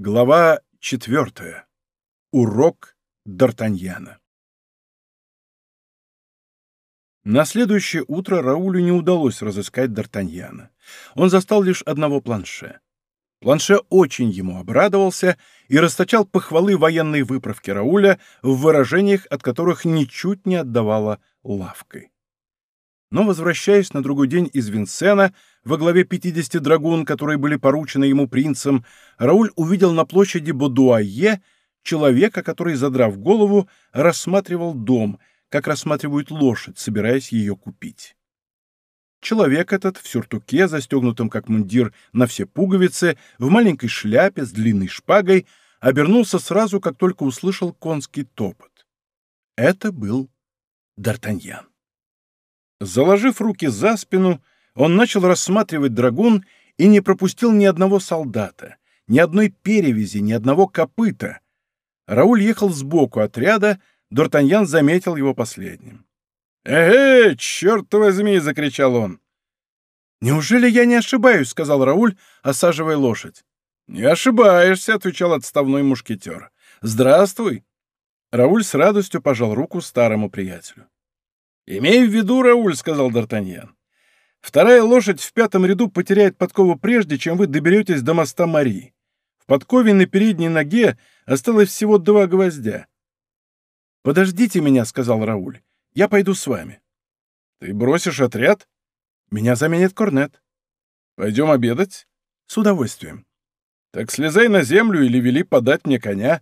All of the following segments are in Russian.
Глава четвертая. Урок Д'Артаньяна. На следующее утро Раулю не удалось разыскать Д'Артаньяна. Он застал лишь одного планше. Планше очень ему обрадовался и расточал похвалы военной выправки Рауля в выражениях, от которых ничуть не отдавала лавкой. Но, возвращаясь на другой день из Винсена, во главе 50 драгун, которые были поручены ему принцем, Рауль увидел на площади Бодуае человека, который, задрав голову, рассматривал дом, как рассматривают лошадь, собираясь ее купить. Человек этот в сюртуке, застегнутом как мундир на все пуговицы, в маленькой шляпе с длинной шпагой, обернулся сразу, как только услышал конский топот. Это был Д'Артаньян. Заложив руки за спину, он начал рассматривать драгун и не пропустил ни одного солдата, ни одной перевязи, ни одного копыта. Рауль ехал сбоку отряда, Д'Артаньян заметил его последним. «Эге, черт возьми!» — закричал он. «Неужели я не ошибаюсь?» — сказал Рауль, осаживая лошадь. «Не ошибаешься», — отвечал отставной мушкетер. «Здравствуй». Рауль с радостью пожал руку старому приятелю. «Имей в виду, Рауль», — сказал Д'Артаньян. «Вторая лошадь в пятом ряду потеряет подкову прежде, чем вы доберетесь до моста Марии. В подкове на передней ноге осталось всего два гвоздя». «Подождите меня», — сказал Рауль. «Я пойду с вами». «Ты бросишь отряд?» «Меня заменит корнет». «Пойдем обедать?» «С удовольствием». «Так слезай на землю или вели подать мне коня».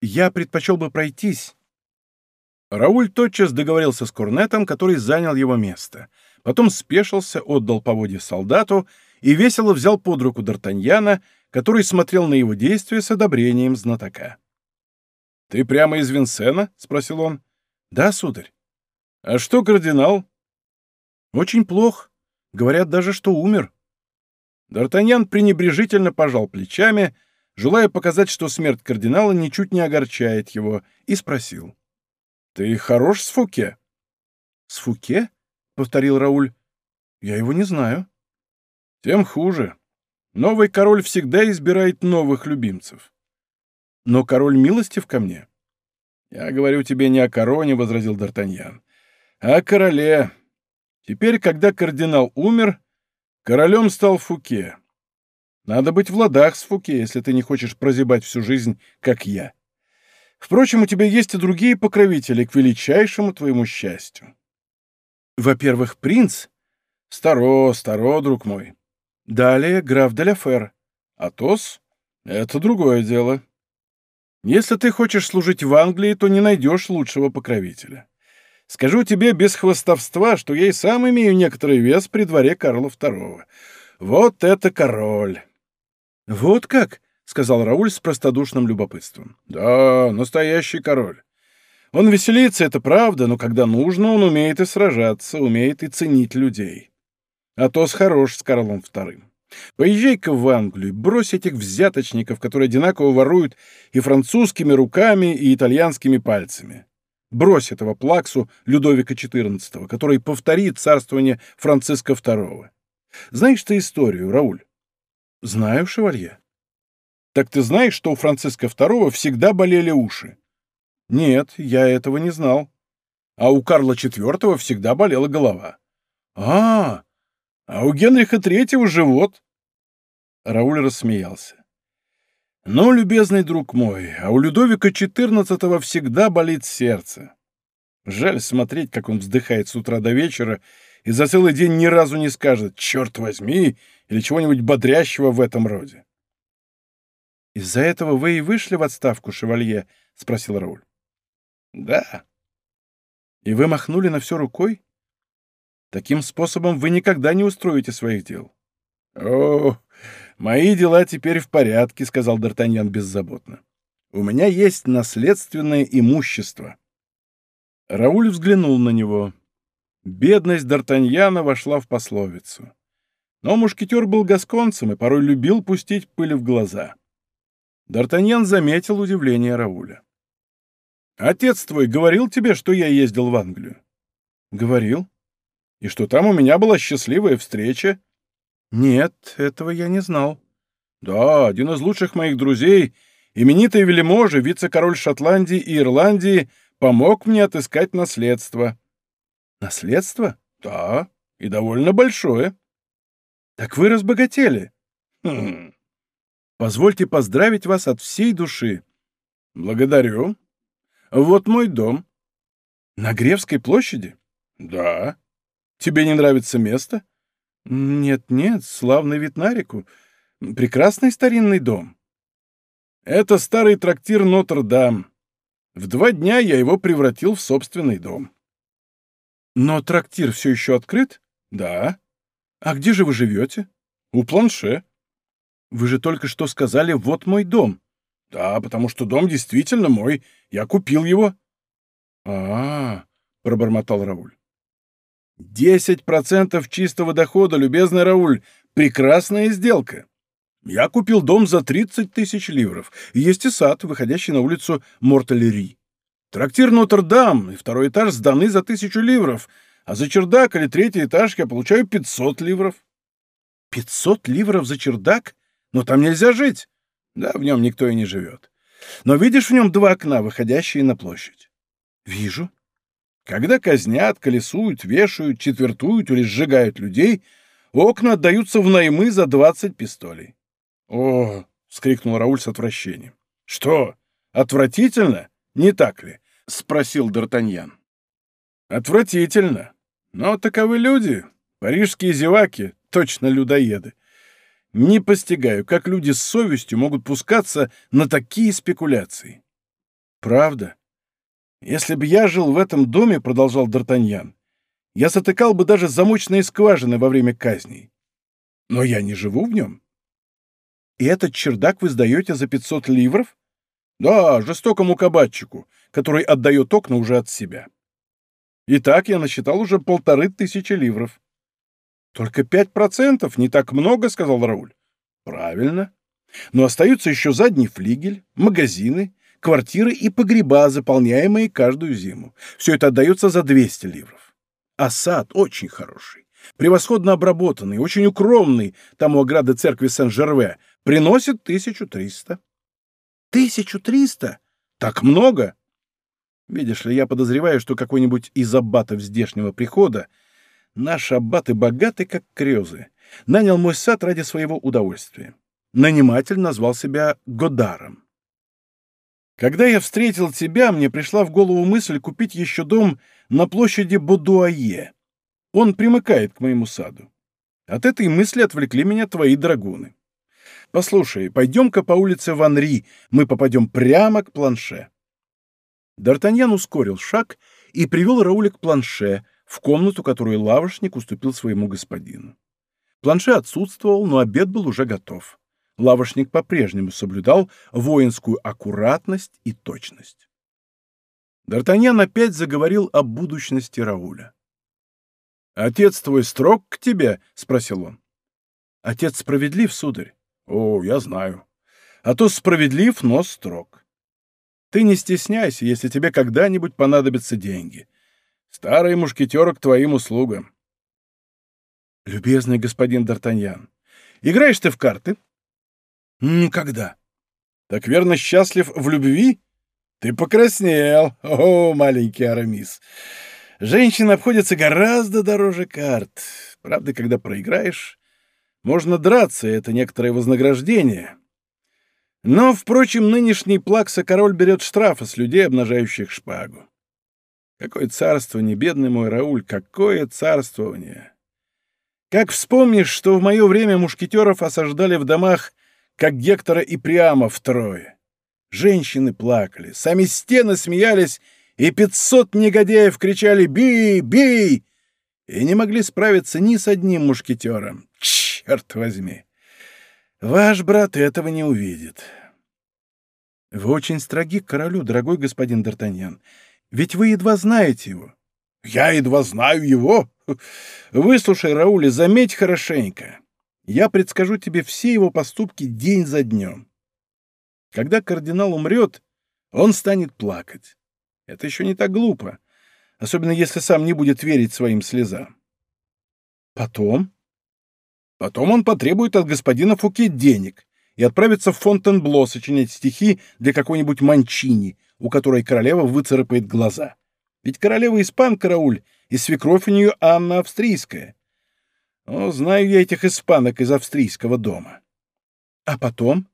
«Я предпочел бы пройтись». Рауль тотчас договорился с Корнетом, который занял его место. Потом спешился, отдал поводье солдату и весело взял под руку Д'Артаньяна, который смотрел на его действия с одобрением знатока. «Ты прямо из Винсена?» — спросил он. «Да, сударь». «А что кардинал?» «Очень плохо. Говорят даже, что умер». Д'Артаньян пренебрежительно пожал плечами, желая показать, что смерть кардинала ничуть не огорчает его, и спросил. Ты хорош с Фуке? С Фуке? повторил Рауль. Я его не знаю. Тем хуже. Новый король всегда избирает новых любимцев. Но король милостив ко мне. Я говорю тебе не о короне, возразил Д'Артаньян, а о короле. Теперь, когда кардинал умер, королем стал Фуке. Надо быть в ладах с Фуке, если ты не хочешь прозябать всю жизнь, как я. Впрочем, у тебя есть и другие покровители к величайшему твоему счастью. Во-первых, принц. Старо, старо, друг мой. Далее граф де Ляфер. Атос — это другое дело. Если ты хочешь служить в Англии, то не найдешь лучшего покровителя. Скажу тебе без хвостовства, что я и сам имею некоторый вес при дворе Карла II. Вот это король! Вот как? — сказал Рауль с простодушным любопытством. «Да, настоящий король. Он веселится, это правда, но когда нужно, он умеет и сражаться, умеет и ценить людей. Атос хорош с Карлом II. Поезжай-ка в Англию, брось этих взяточников, которые одинаково воруют и французскими руками, и итальянскими пальцами. Брось этого плаксу Людовика XIV, который повторит царствование Франциска II. Знаешь ты историю, Рауль? Знаю, шевалье. Так ты знаешь, что у Франциска II всегда болели уши? Нет, я этого не знал. А у Карла IV всегда болела голова. А, а у Генриха III живот. Рауль рассмеялся. «Ну, любезный друг мой, а у Людовика XIV всегда болит сердце. Жаль смотреть, как он вздыхает с утра до вечера и за целый день ни разу не скажет «черт возьми» или чего-нибудь бодрящего в этом роде. «Из-за этого вы и вышли в отставку, шевалье?» — спросил Рауль. «Да». «И вы махнули на все рукой? Таким способом вы никогда не устроите своих дел». «О, мои дела теперь в порядке», — сказал Д'Артаньян беззаботно. «У меня есть наследственное имущество». Рауль взглянул на него. Бедность Д'Артаньяна вошла в пословицу. Но мушкетер был гасконцем и порой любил пустить пыль в глаза. Д'Артаньян заметил удивление Рауля. «Отец твой говорил тебе, что я ездил в Англию?» «Говорил. И что там у меня была счастливая встреча?» «Нет, этого я не знал». Да, один из лучших моих друзей, именитый вельможа, вице-король Шотландии и Ирландии, помог мне отыскать наследство. Наследство? Да, и довольно большое. Так вы разбогатели. Хм. Позвольте поздравить вас от всей души. Благодарю. Вот мой дом. На Гревской площади? Да. Тебе не нравится место? Нет-нет, славный вид на реку. Прекрасный старинный дом. Это старый трактир Нотр-Дам. В два дня я его превратил в собственный дом. Но трактир все еще открыт? Да. А где же вы живете? У планше. Вы же только что сказали «вот мой дом». Да, потому что дом действительно мой. Я купил его. А, -а, -а пробормотал Рауль. «Десять процентов чистого дохода, любезный Рауль. Прекрасная сделка. Я купил дом за тридцать тысяч ливров. Есть и сад, выходящий на улицу Морталери. Трактир Нотр-Дам и второй этаж сданы за тысячу ливров, а за чердак или третий этаж я получаю пятьсот ливров». «Пятьсот ливров за чердак? Но там нельзя жить!» «Да, в нем никто и не живет. Но видишь в нем два окна, выходящие на площадь?» «Вижу. Когда казнят, колесуют, вешают, четвертуют или сжигают людей, окна отдаются в наймы за двадцать пистолей. «О!» — скрикнул Рауль с отвращением. «Что, отвратительно? Не так ли?» — спросил Д'Артаньян. «Отвратительно. Но таковы люди, парижские зеваки, точно людоеды. Не постигаю, как люди с совестью могут пускаться на такие спекуляции». «Правда?» «Если бы я жил в этом доме, — продолжал Д'Артаньян, — я затыкал бы даже замочные скважины во время казней. Но я не живу в нем. И этот чердак вы сдаете за 500 ливров? Да, жестокому кабачику, который отдает окна уже от себя. Итак, я насчитал уже полторы тысячи ливров. Только пять процентов, не так много, — сказал Рауль. Правильно. Но остаются еще задний флигель, магазины, квартиры и погреба, заполняемые каждую зиму. Все это отдается за 200 ливров. А сад очень хороший, превосходно обработанный, очень укромный, там у ограды церкви Сен-Жерве, приносит 1300. 1300? Так много? Видишь ли, я подозреваю, что какой-нибудь из аббатов здешнего прихода, наши аббаты богаты, как крезы, нанял мой сад ради своего удовольствия. Наниматель назвал себя Годаром. Когда я встретил тебя, мне пришла в голову мысль купить еще дом на площади Бодуае. Он примыкает к моему саду. От этой мысли отвлекли меня твои драгуны. Послушай, пойдем-ка по улице Ванри, мы попадем прямо к планше. Д'Артаньян ускорил шаг и привел Рауля к планше, в комнату, которую лавочник уступил своему господину. Планше отсутствовал, но обед был уже готов лавошник по-прежнему соблюдал воинскую аккуратность и точность. Д'Артаньян опять заговорил о будущности Рауля. «Отец твой строг к тебе?» — спросил он. «Отец справедлив, сударь?» «О, я знаю. А то справедлив, но строг. Ты не стесняйся, если тебе когда-нибудь понадобятся деньги. Старый мушкетер к твоим услугам». «Любезный господин Д'Артаньян, играешь ты в карты?» Никогда. Так верно счастлив в любви? Ты покраснел, о, маленький Арамис. Женщина обходится гораздо дороже карт. Правда, когда проиграешь, можно драться, это некоторое вознаграждение. Но, впрочем, нынешний плакса король берет штрафы с людей, обнажающих шпагу. Какое царствование, бедный мой Рауль, какое царствование! Как вспомнишь, что в мое время мушкетеров осаждали в домах как Гектора и Приама втрое. Женщины плакали, сами стены смеялись, и пятьсот негодяев кричали «Бей! Бей!» и не могли справиться ни с одним мушкетером. Черт возьми! Ваш брат этого не увидит. Вы очень строги к королю, дорогой господин Д'Артаньян. Ведь вы едва знаете его. Я едва знаю его? Выслушай, Раули, заметь хорошенько. Я предскажу тебе все его поступки день за днем. Когда кардинал умрет, он станет плакать. Это еще не так глупо, особенно если сам не будет верить своим слезам. Потом? Потом он потребует от господина Фуке денег, и отправиться в Фонтенбло сочинять стихи для какой-нибудь Манчини, у которой королева выцарапает глаза. Ведь королева испанка, Рауль, и свекровь у нее Анна Австрийская. О, знаю я этих испанок из австрийского дома. А потом?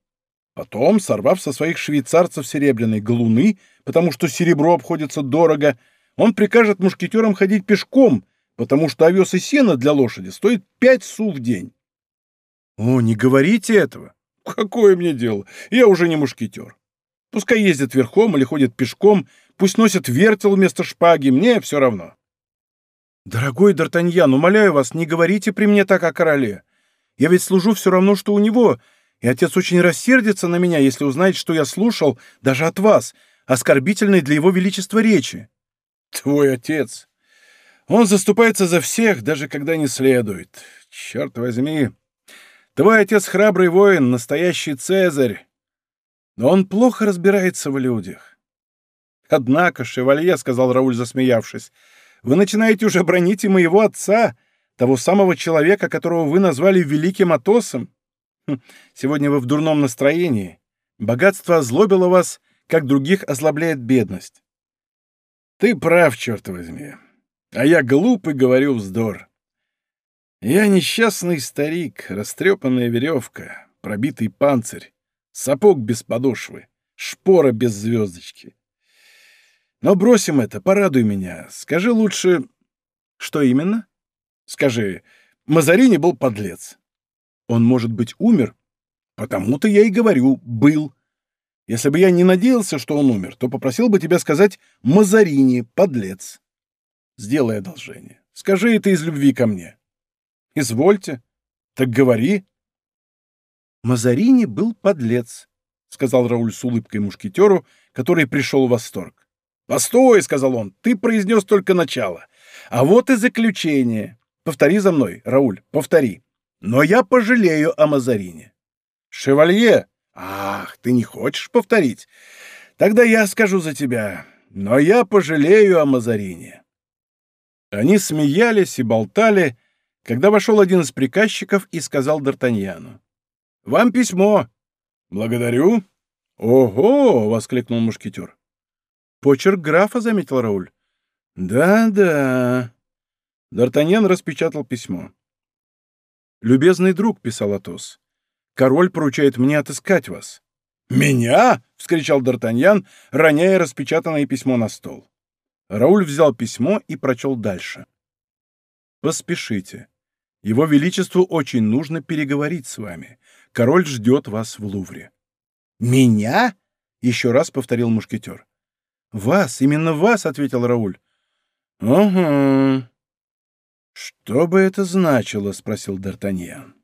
Потом, сорвав со своих швейцарцев серебряной галуны, потому что серебро обходится дорого, он прикажет мушкетерам ходить пешком, потому что овес и сено для лошади стоит пять су в день. О, не говорите этого. Какое мне дело? Я уже не мушкетер. Пускай ездят верхом или ходят пешком, пусть носят вертел вместо шпаги, мне все равно. Дорогой Д'Артаньян, умоляю вас, не говорите при мне так о короле. Я ведь служу все равно, что у него, и отец очень рассердится на меня, если узнает, что я слушал, даже от вас, оскорбительной для его величества речи. Твой отец. Он заступается за всех, даже когда не следует. Черт возьми. Твой отец храбрый воин, настоящий цезарь. Но он плохо разбирается в людях. Однако, шевалье, — сказал Рауль, засмеявшись, — вы начинаете уже бронить и моего отца, того самого человека, которого вы назвали великим Атосом. Хм, сегодня вы в дурном настроении. Богатство озлобило вас, как других озлобляет бедность. Ты прав, черт возьми. А я глуп и говорю вздор. Я несчастный старик, растрепанная веревка, пробитый панцирь, сапог без подошвы, шпора без звездочки. Но бросим это, порадуй меня. Скажи лучше... Что именно? Скажи, Мазарини был подлец. Он, может быть, умер? Потому-то я и говорю, был. Если бы я не надеялся, что он умер, то попросил бы тебя сказать «Мазарини, подлец». Сделай одолжение. Скажи это из любви ко мне. Извольте. Так говори. Мазарини был подлец, — сказал Рауль с улыбкой мушкетеру, который пришел в восторг. «Постой!» — сказал он. «Ты произнес только начало. А вот и заключение. Повтори за мной, Рауль, повтори. Но я пожалею о Мазарине». «Шевалье!» «Ах, ты не хочешь повторить? Тогда я скажу за тебя. Но я пожалею о Мазарине». Они смеялись и болтали, когда вошел один из приказчиков и сказал Д'Артаньяну. «Вам письмо». «Благодарю». «Ого!» — воскликнул мушкетер. «Почерк графа», — заметил Рауль. «Да-да». Д'Артаньян распечатал письмо. «Любезный друг», — писал Атос, — «король поручает мне отыскать вас». «Меня?» — вскричал Д'Артаньян, роняя распечатанное письмо на стол. Рауль взял письмо и прочел дальше. «Поспешите. Его Величеству очень нужно переговорить с вами. Король ждет вас в Лувре». «Меня?» — еще раз повторил мушкетер. «Вас, именно вас», — ответил Рауль. «Угу». «Что бы это значило?» — спросил Д'Артаньян.